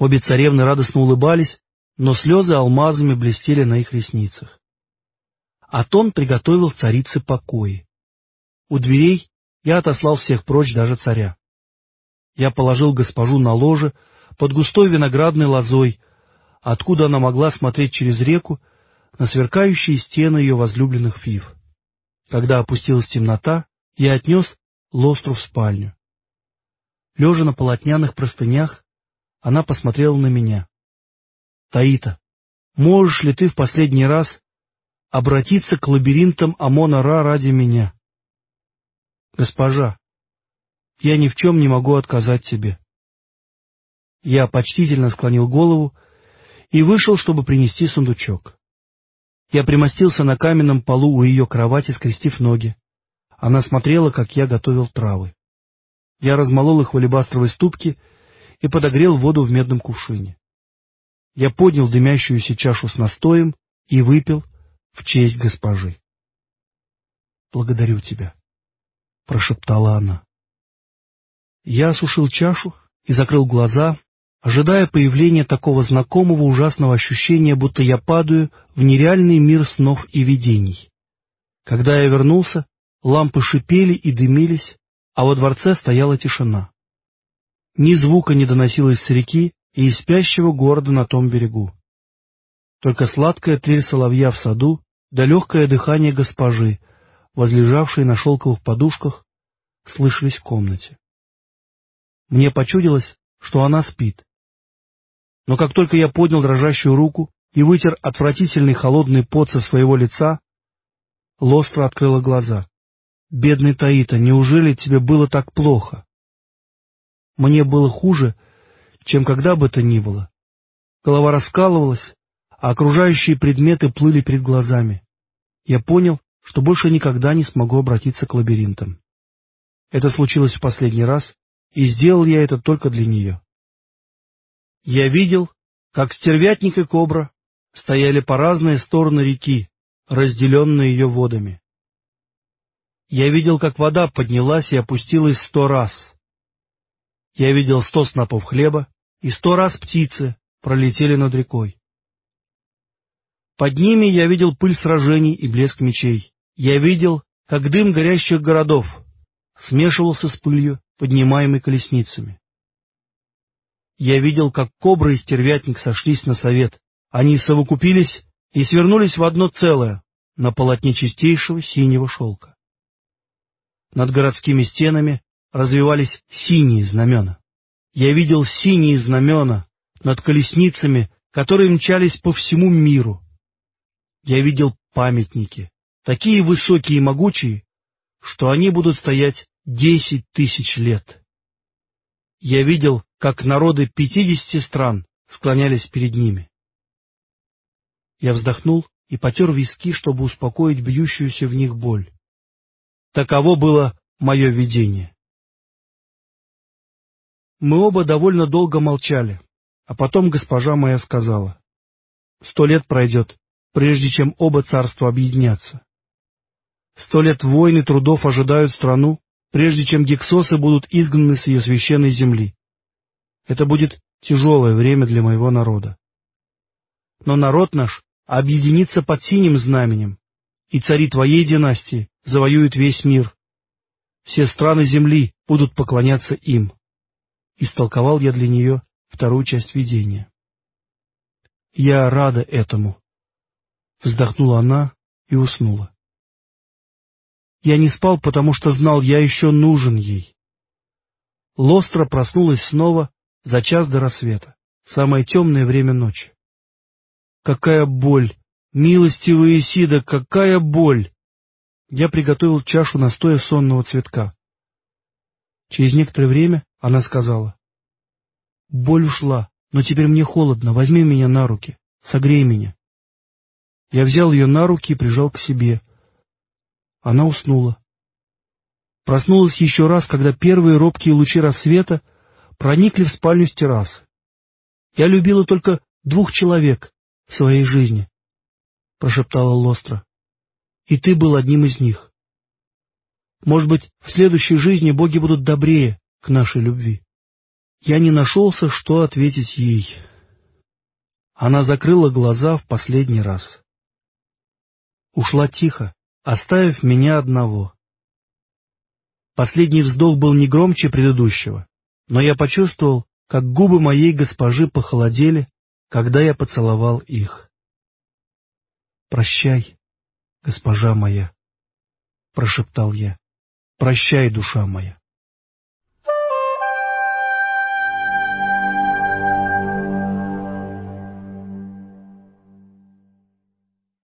Обе царевны радостно улыбались, но слезы алмазами блестели на их ресницах. Атон приготовил царице покои. У дверей я отослал всех прочь, даже царя. Я положил госпожу на ложе под густой виноградной лозой, откуда она могла смотреть через реку на сверкающие стены ее возлюбленных фив. Когда опустилась темнота, я отнес Лостру в спальню. Лежа на полотняных простынях, она посмотрела на меня. — Таита, можешь ли ты в последний раз обратиться к лабиринтам Амона-Ра ради меня? — Госпожа, я ни в чем не могу отказать тебе. Я почтительно склонил голову и вышел, чтобы принести сундучок. Я примостился на каменном полу у ее кровати, скрестив ноги. Она смотрела, как я готовил травы. Я размолол их в алебастровой ступке и подогрел воду в медном кувшине. Я поднял дымящуюся чашу с настоем и выпил в честь госпожи. — Благодарю тебя, — прошептала она. Я осушил чашу и закрыл глаза, ожидая появления такого знакомого ужасного ощущения, будто я падаю в нереальный мир снов и видений. Когда я вернулся, лампы шипели и дымились, а во дворце стояла тишина. Ни звука не доносилось с реки и из спящего города на том берегу. Только сладкая трель соловья в саду да легкое дыхание госпожи, возлежавшей на шелковых подушках, слышались в комнате. Мне почудилось, что она спит. Но как только я поднял дрожащую руку и вытер отвратительный холодный пот со своего лица, Лостра открыла глаза. «Бедный Таита, неужели тебе было так плохо?» Мне было хуже, чем когда бы то ни было. Голова раскалывалась, а окружающие предметы плыли перед глазами. Я понял, что больше никогда не смогу обратиться к лабиринтам. Это случилось в последний раз, и сделал я это только для нее. Я видел, как стервятник и кобра стояли по разные стороны реки, разделенные ее водами. Я видел, как вода поднялась и опустилась сто раз. Я видел сто снопов хлеба, и сто раз птицы пролетели над рекой. Под ними я видел пыль сражений и блеск мечей. Я видел, как дым горящих городов смешивался с пылью поднимаемый колесницами. Я видел, как кобра и стервятник сошлись на совет. Они совокупились и свернулись в одно целое на полотне чистейшего синего шелка. Над городскими стенами развивались синие знамена. Я видел синие знамена над колесницами, которые мчались по всему миру. Я видел памятники, такие высокие и могучие, что они будут стоять десять тысяч лет. Я видел, как народы пятидесяти стран склонялись перед ними. Я вздохнул и потер виски, чтобы успокоить бьющуюся в них боль. Таково было мое видение. Мы оба довольно долго молчали, а потом госпожа моя сказала. Сто лет пройдет, прежде чем оба царства объединятся. Сто лет войн и трудов ожидают страну, прежде чем гексосы будут изгнаны с ее священной земли. Это будет тяжелое время для моего народа. Но народ наш объединится под синим знаменем, и цари твоей династии завоюют весь мир. Все страны земли будут поклоняться им. Истолковал я для нее вторую часть видения. Я рада этому. Вздохнула она и уснула. Я не спал, потому что знал, я еще нужен ей. Лостра проснулась снова за час до рассвета, самое темное время ночи. Какая боль! Милостивый Исида, какая боль! Я приготовил чашу настоя сонного цветка. Через некоторое время она сказала. Боль ушла, но теперь мне холодно, возьми меня на руки, согрей меня. Я взял ее на руки и прижал к себе. Она уснула. Проснулась еще раз, когда первые робкие лучи рассвета проникли в спальню с террасы. Я любила только двух человек в своей жизни, — прошептала Лостра. И ты был одним из них. Может быть, в следующей жизни боги будут добрее к нашей любви. Я не нашелся, что ответить ей. Она закрыла глаза в последний раз. Ушла тихо, оставив меня одного. Последний вздох был не громче предыдущего, но я почувствовал, как губы моей госпожи похолодели, когда я поцеловал их. «Прощай, госпожа моя», — прошептал я, — «прощай, душа моя».